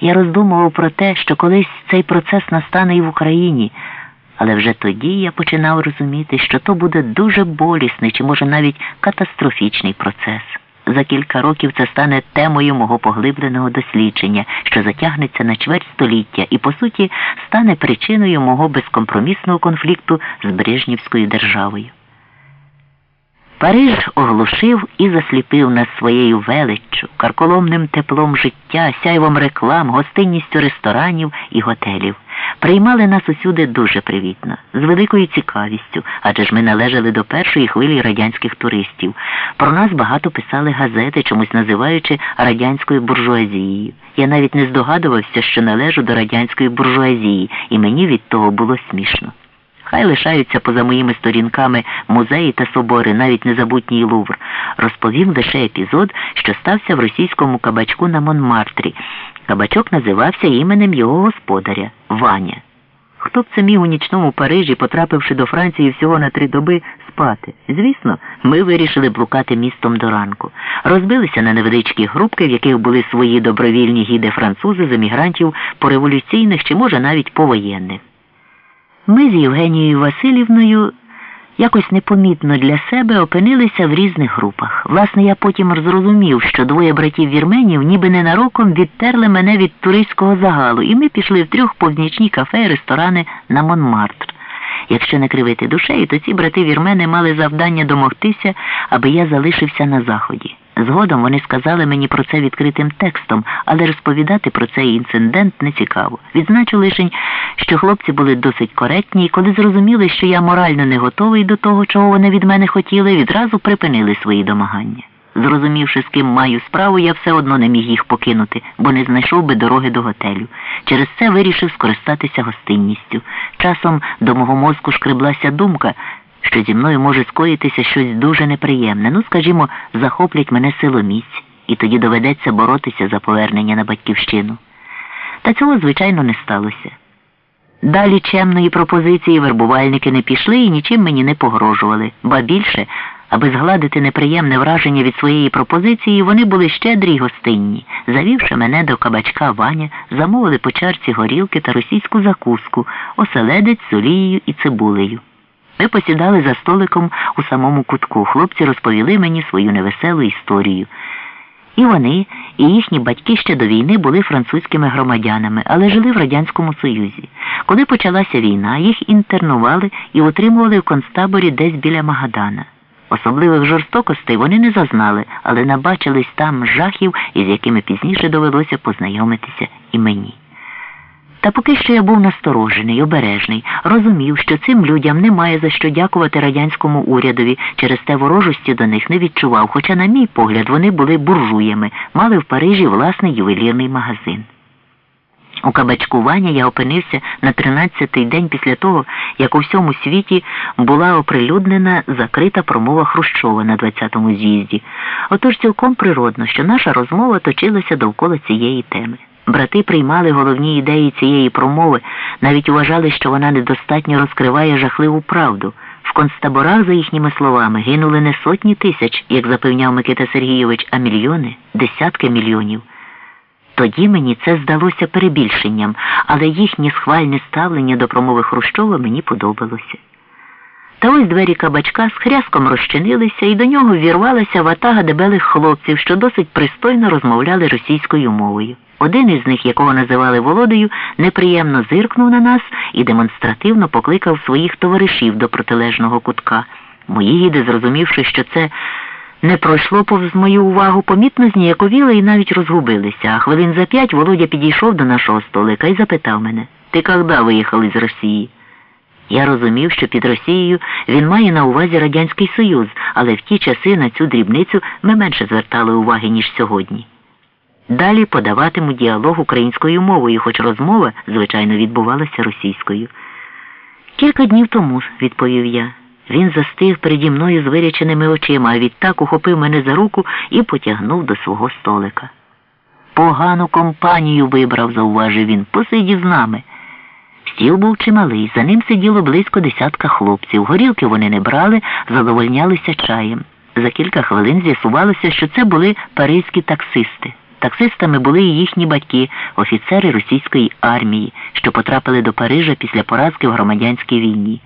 Я роздумував про те, що колись цей процес настане і в Україні, але вже тоді я починав розуміти, що то буде дуже болісний чи, може, навіть катастрофічний процес. За кілька років це стане темою мого поглибленого дослідження, що затягнеться на чверть століття і, по суті, стане причиною мого безкомпромісного конфлікту з Брежнівською державою. Париж оглушив і засліпив нас своєю величчю, карколомним теплом життя, сяйвом реклам, гостинністю ресторанів і готелів. Приймали нас усюди дуже привітно, з великою цікавістю, адже ж ми належали до першої хвилі радянських туристів. Про нас багато писали газети, чомусь називаючи радянською буржуазією. Я навіть не здогадувався, що належу до радянської буржуазії, і мені від того було смішно. Хай лишаються поза моїми сторінками музеї та собори, навіть незабутній Лувр. Розповім лише епізод, що стався в російському кабачку на Монмартрі. Кабачок називався іменем його господаря Ваня. Хто б це міг у нічному Парижі, потрапивши до Франції всього на три доби, спати? Звісно, ми вирішили блукати містом до ранку. Розбилися на невеличкі групки, в яких були свої добровільні гіди французи з емігрантів пореволюційних чи, може, навіть повоєнних. Ми з Євгенією Васильівною якось непомітно для себе опинилися в різних групах. Власне, я потім зрозумів, що двоє братів вірменів ніби ненароком відтерли мене від туристського загалу, і ми пішли в трьох повзнічні кафе і ресторани на Монмартр. Якщо не кривити душею, то ці брати вірмени мали завдання домогтися, аби я залишився на заході. Згодом вони сказали мені про це відкритим текстом, але розповідати про цей інцидент не цікаво. Відзначу лише, що хлопці були досить коректні, і коли зрозуміли, що я морально не готовий до того, чого вони від мене хотіли, відразу припинили свої домагання. Зрозумівши, з ким маю справу, я все одно не міг їх покинути, бо не знайшов би дороги до готелю. Через це вирішив скористатися гостинністю. Часом до мого мозку шкреблася думка що зі мною може скоїтися щось дуже неприємне. Ну, скажімо, захоплять мене силоміць, і тоді доведеться боротися за повернення на батьківщину. Та цього, звичайно, не сталося. Далі чемної пропозиції вербувальники не пішли і нічим мені не погрожували, ба більше, аби згладити неприємне враження від своєї пропозиції, вони були щедрі й гостинні. Завівши мене до кабачка Ваня, замовили по чарці горілки та російську закуску, оселедець з олією і цибулею. Ми посідали за столиком у самому кутку. Хлопці розповіли мені свою невеселу історію. І вони, і їхні батьки ще до війни були французькими громадянами, але жили в Радянському Союзі. Коли почалася війна, їх інтернували і утримували в концтаборі десь біля Магадана. Особливих жорстокостей вони не зазнали, але набачились там жахів, із якими пізніше довелося познайомитися і мені. Та поки що я був насторожений, обережний, розумів, що цим людям немає за що дякувати радянському урядові, через те ворожості до них не відчував, хоча, на мій погляд, вони були буржуями, мали в Парижі власний ювелірний магазин. У кабачку Ваня я опинився на 13-й день після того, як у всьому світі була оприлюднена закрита промова Хрущова на 20-му з'їзді. Отож цілком природно, що наша розмова точилася довкола цієї теми. Брати приймали головні ідеї цієї промови, навіть вважали, що вона недостатньо розкриває жахливу правду. В концтаборах, за їхніми словами, гинули не сотні тисяч, як запевняв Микита Сергійович, а мільйони, десятки мільйонів. Тоді мені це здалося перебільшенням, але їхнє схвальне ставлення до промови Хрущова мені подобалося. Та ось двері кабачка з хряском розчинилися, і до нього вірвалася ватага дебелих хлопців, що досить пристойно розмовляли російською мовою. Один із них, якого називали Володою, неприємно зиркнув на нас і демонстративно покликав своїх товаришів до протилежного кутка. Мої гіди, зрозумівши, що це не пройшло повз мою увагу, помітно зніяковіли і навіть розгубилися. А хвилин за п'ять Володя підійшов до нашого столика і запитав мене Ти коли виїхали з Росії? Я розумів, що під Росією він має на увазі Радянський Союз, але в ті часи на цю дрібницю ми менше звертали уваги, ніж сьогодні. Далі подаватиму діалог українською мовою, хоч розмова, звичайно, відбувалася російською. Кілька днів тому, відповів я, він застиг переді мною з виряченими очима, а відтак ухопив мене за руку і потягнув до свого столика. Погану компанію вибрав, зауважив він, посидів з нами. Стіл був чималий, за ним сиділо близько десятка хлопців. Горілки вони не брали, задовольнялися чаєм. За кілька хвилин з'ясувалося, що це були паризькі таксисти. Таксистами були і їхні батьки, офіцери російської армії, що потрапили до Парижа після поразки в громадянській війні.